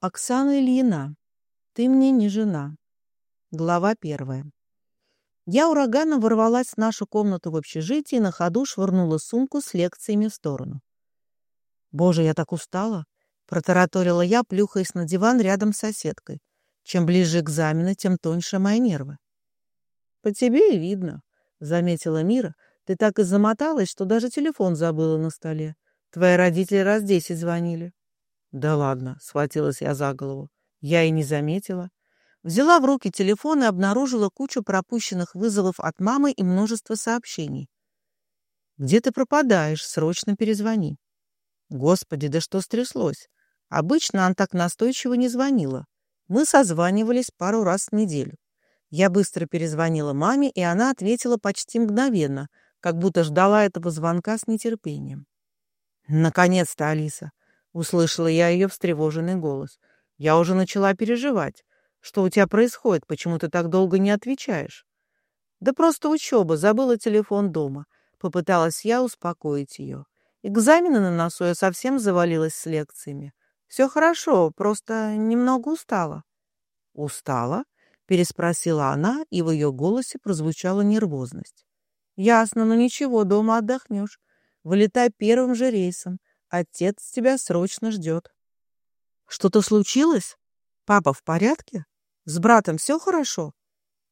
Оксана Ильина. Ты мне не жена. Глава первая. Я ураганом ворвалась в нашу комнату в общежитии и на ходу швырнула сумку с лекциями в сторону. «Боже, я так устала!» — протараторила я, плюхаясь на диван рядом с соседкой. Чем ближе экзамены, тем тоньше мои нервы. «По тебе и видно», — заметила Мира. «Ты так и замоталась, что даже телефон забыла на столе. Твои родители раз десять звонили». «Да ладно», — схватилась я за голову. Я и не заметила. Взяла в руки телефон и обнаружила кучу пропущенных вызовов от мамы и множество сообщений. «Где ты пропадаешь? Срочно перезвони». Господи, да что стряслось? Обычно она так настойчиво не звонила. Мы созванивались пару раз в неделю. Я быстро перезвонила маме, и она ответила почти мгновенно, как будто ждала этого звонка с нетерпением. «Наконец-то, Алиса!» Услышала я ее встревоженный голос. Я уже начала переживать. Что у тебя происходит? Почему ты так долго не отвечаешь? Да просто учеба, забыла телефон дома. Попыталась я успокоить ее. Экзамены на носу я совсем завалилась с лекциями. Все хорошо, просто немного устала. Устала? Переспросила она, и в ее голосе прозвучала нервозность. Ясно, но ничего, дома отдохнешь. Вылетай первым же рейсом. Отец тебя срочно ждет. Что-то случилось? Папа в порядке? С братом все хорошо?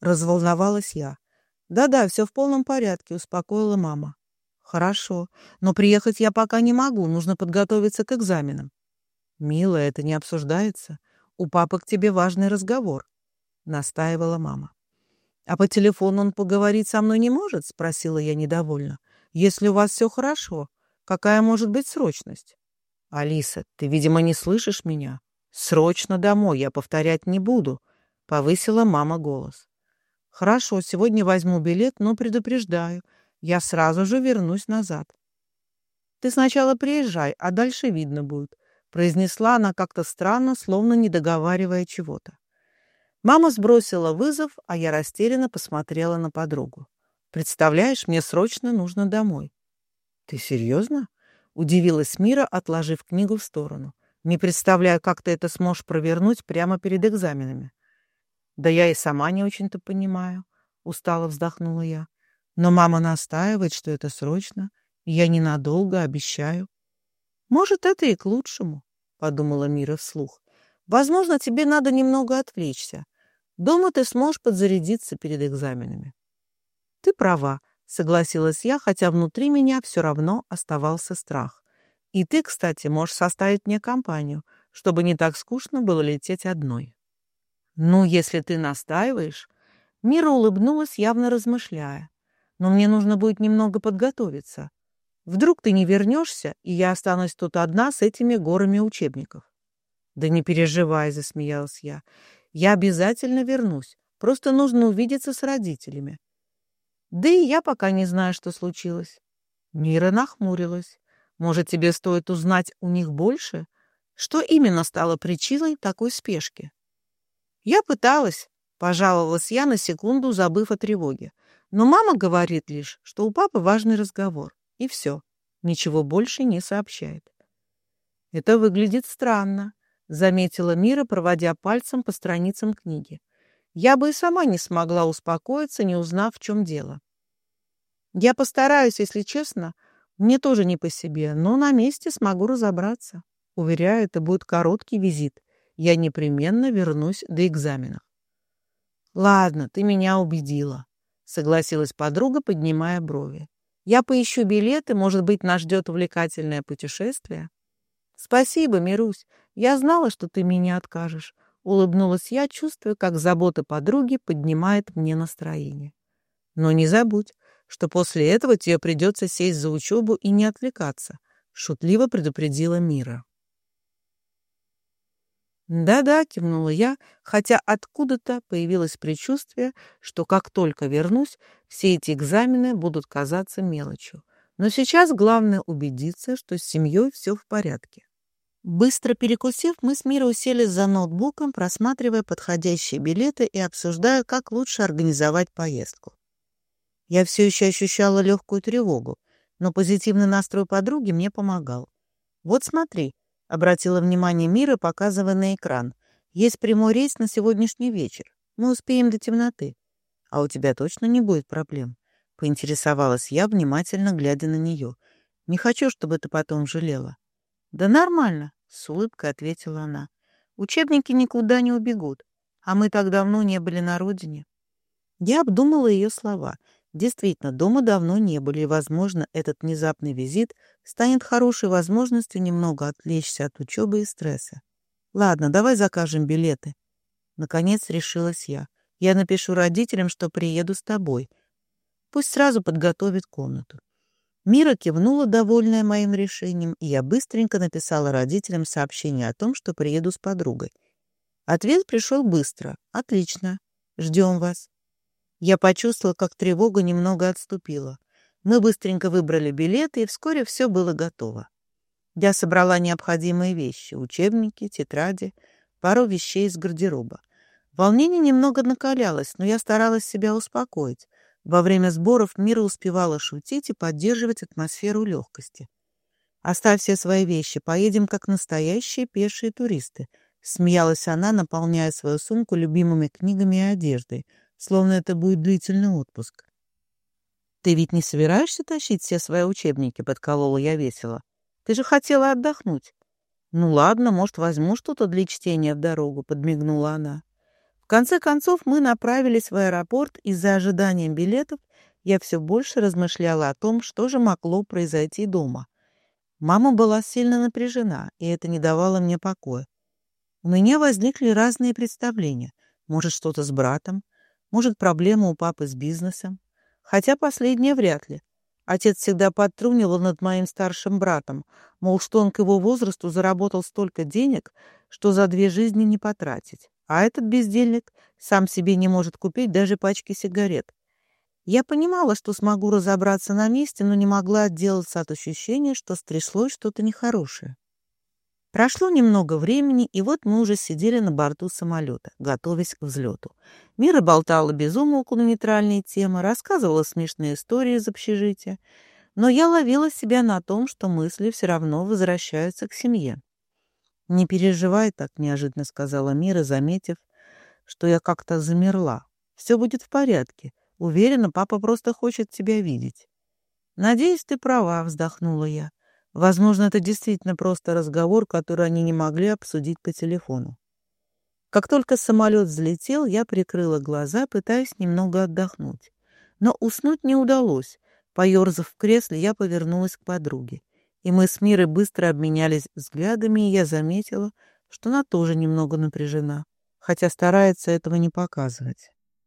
Разволновалась я. Да-да, все в полном порядке, успокоила мама. Хорошо, но приехать я пока не могу, нужно подготовиться к экзаменам. Милая, это не обсуждается. У папы к тебе важный разговор, настаивала мама. А по телефону он поговорить со мной не может? спросила я недовольно. Если у вас все хорошо, Какая может быть срочность? Алиса, ты, видимо, не слышишь меня. Срочно домой, я повторять не буду, повысила мама голос. Хорошо, сегодня возьму билет, но предупреждаю, я сразу же вернусь назад. Ты сначала приезжай, а дальше видно будет, произнесла она как-то странно, словно не договаривая чего-то. Мама сбросила вызов, а я растерянно посмотрела на подругу. Представляешь, мне срочно нужно домой. «Ты серьезно?» — удивилась Мира, отложив книгу в сторону. «Не представляю, как ты это сможешь провернуть прямо перед экзаменами». «Да я и сама не очень-то понимаю», — устало вздохнула я. «Но мама настаивает, что это срочно, я ненадолго обещаю». «Может, это и к лучшему», — подумала Мира вслух. «Возможно, тебе надо немного отвлечься. Дома ты сможешь подзарядиться перед экзаменами». «Ты права», Согласилась я, хотя внутри меня все равно оставался страх. И ты, кстати, можешь составить мне компанию, чтобы не так скучно было лететь одной. Ну, если ты настаиваешь... Мира улыбнулась, явно размышляя. Но мне нужно будет немного подготовиться. Вдруг ты не вернешься, и я останусь тут одна с этими горами учебников. Да не переживай, засмеялась я. Я обязательно вернусь. Просто нужно увидеться с родителями. Да и я пока не знаю, что случилось. Мира нахмурилась. Может, тебе стоит узнать у них больше? Что именно стало причиной такой спешки? Я пыталась, пожаловалась я на секунду, забыв о тревоге. Но мама говорит лишь, что у папы важный разговор. И все. Ничего больше не сообщает. Это выглядит странно, заметила Мира, проводя пальцем по страницам книги. Я бы и сама не смогла успокоиться, не узнав, в чем дело. Я постараюсь, если честно. Мне тоже не по себе, но на месте смогу разобраться. Уверяю, это будет короткий визит. Я непременно вернусь до экзаменов. Ладно, ты меня убедила, согласилась подруга, поднимая брови. Я поищу билеты, может быть, нас ждет увлекательное путешествие. Спасибо, Мирусь. Я знала, что ты меня откажешь. Улыбнулась я, чувствуя, как забота подруги поднимает мне настроение. Но не забудь, что после этого тебе придется сесть за учебу и не отвлекаться, шутливо предупредила Мира. «Да-да», — кивнула я, хотя откуда-то появилось предчувствие, что как только вернусь, все эти экзамены будут казаться мелочью. Но сейчас главное убедиться, что с семьей все в порядке. Быстро перекусив, мы с Мирой уселись за ноутбуком, просматривая подходящие билеты и обсуждая, как лучше организовать поездку. Я все еще ощущала легкую тревогу, но позитивный настрой подруги мне помогал. «Вот смотри», — обратила внимание Мира, показывая на экран. «Есть прямой рейс на сегодняшний вечер. Мы успеем до темноты. А у тебя точно не будет проблем?» — поинтересовалась я, внимательно глядя на нее. «Не хочу, чтобы ты потом жалела». «Да нормально», — с улыбкой ответила она. «Учебники никуда не убегут, а мы так давно не были на родине». Я обдумала ее слова. Действительно, дома давно не были, и, возможно, этот внезапный визит станет хорошей возможностью немного отвлечься от учебы и стресса. «Ладно, давай закажем билеты». Наконец решилась я. «Я напишу родителям, что приеду с тобой. Пусть сразу подготовит комнату». Мира кивнула, довольная моим решением, и я быстренько написала родителям сообщение о том, что приеду с подругой. Ответ пришел быстро. «Отлично. Ждем вас». Я почувствовала, как тревога немного отступила. Мы быстренько выбрали билеты, и вскоре все было готово. Я собрала необходимые вещи — учебники, тетради, пару вещей из гардероба. Волнение немного накалялось, но я старалась себя успокоить. Во время сборов Мира успевала шутить и поддерживать атмосферу легкости. «Оставь все свои вещи, поедем как настоящие пешие туристы», — смеялась она, наполняя свою сумку любимыми книгами и одеждой — словно это будет длительный отпуск. «Ты ведь не собираешься тащить все свои учебники?» — подколола я весело. «Ты же хотела отдохнуть». «Ну ладно, может, возьму что-то для чтения в дорогу», — подмигнула она. В конце концов мы направились в аэропорт, и за ожиданием билетов я все больше размышляла о том, что же могло произойти дома. Мама была сильно напряжена, и это не давало мне покоя. У меня возникли разные представления. Может, что-то с братом, может, проблема у папы с бизнесом? Хотя последнее вряд ли. Отец всегда подтрунивал над моим старшим братом, мол, что он к его возрасту заработал столько денег, что за две жизни не потратить. А этот бездельник сам себе не может купить даже пачки сигарет. Я понимала, что смогу разобраться на месте, но не могла отделаться от ощущения, что стряслось что-то нехорошее. Прошло немного времени, и вот мы уже сидели на борту самолета, готовясь к взлету. Мира болтала без умолку на нейтральные темы, рассказывала смешные истории из общежития, но я ловила себя на том, что мысли все равно возвращаются к семье. «Не переживай так», — неожиданно сказала Мира, заметив, что я как-то замерла. «Все будет в порядке. Уверена, папа просто хочет тебя видеть». «Надеюсь, ты права», — вздохнула я. Возможно, это действительно просто разговор, который они не могли обсудить по телефону. Как только самолет взлетел, я прикрыла глаза, пытаясь немного отдохнуть. Но уснуть не удалось. Поерзав в кресле, я повернулась к подруге. И мы с Мирой быстро обменялись взглядами, и я заметила, что она тоже немного напряжена, хотя старается этого не показывать.